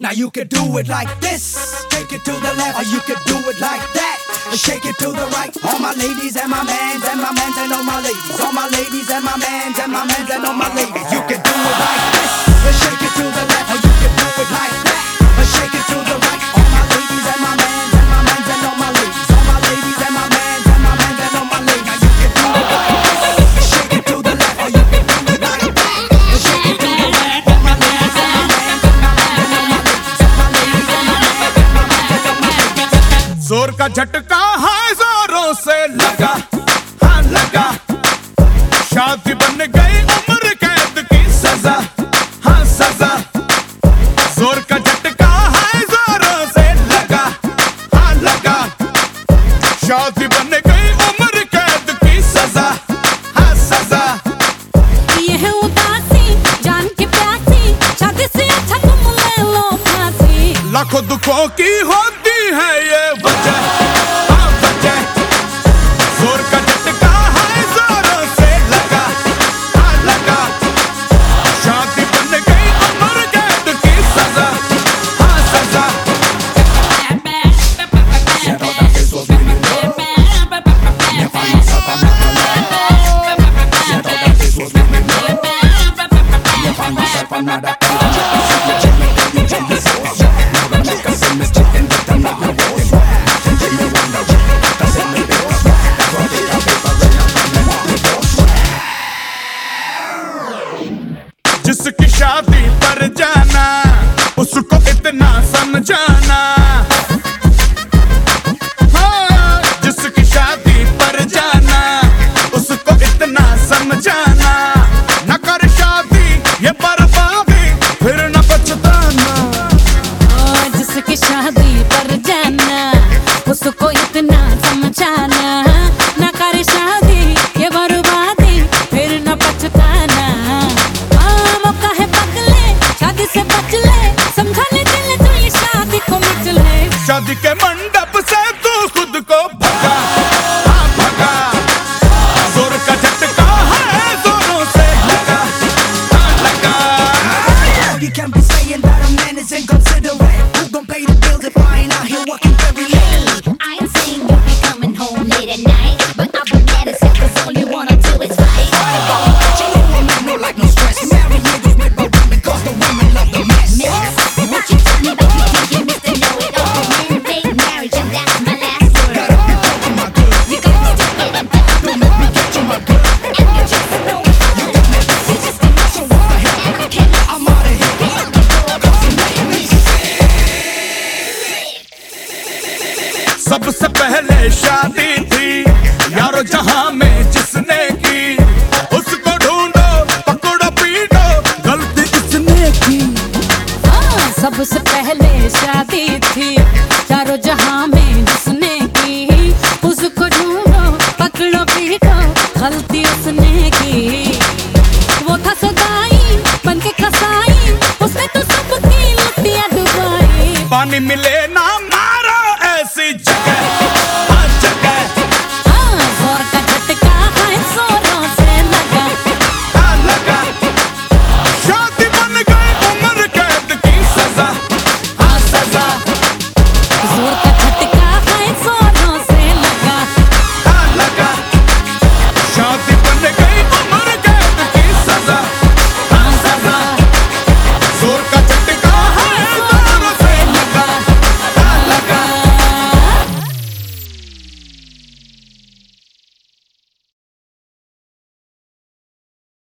Now you can do it like this. Take it to the left, or you can do it like that. Shake it to the right. All my ladies and my mans and my mans and all my ladies. All my ladies and my mans and my mans ज़ोर का झटका है जोरों से लगा। हाँ लगा। शादी बन गई उम्र कैद की सजा। हाँ सजा। ज़ोर का झटका है जोरों से लगा। हाँ लगा। शादी बन गई उम्र कैद की सजा। हाँ सजा। ये है उदासी जान के प्यासी शादी से अच्छा तुम ले लो फांसी। लाखों दुखों की है जिसकी शादी पर जाना उसको इतना समझाना। फिर न पछताना। जिसकी शादी पर जाना उसको इतना समझाना। ना कर शादी ये बर्बादी फिर न पछताना। हाँ, मौका है शादी से बच ले समझा ले दिल तो ये शादी को ले। शादी के saying that a man is inconsiderate. Who don't pay the bills if I ain't out here working very late? सबसे पहले शादी थी। यारो जहाँ में जिसने की। उसको ढूंढो पकड़ो पीटो। गलती इसने की? हाँ, सबसे पहले शादी थी। चारों जहाँ में जिसने की। उसको ढूंढो पकड़ो पीटो। गलती उसने की। वो था सदाई बन के कसाई उसने तो सबकी लुटिया डुबाई। पानी मिले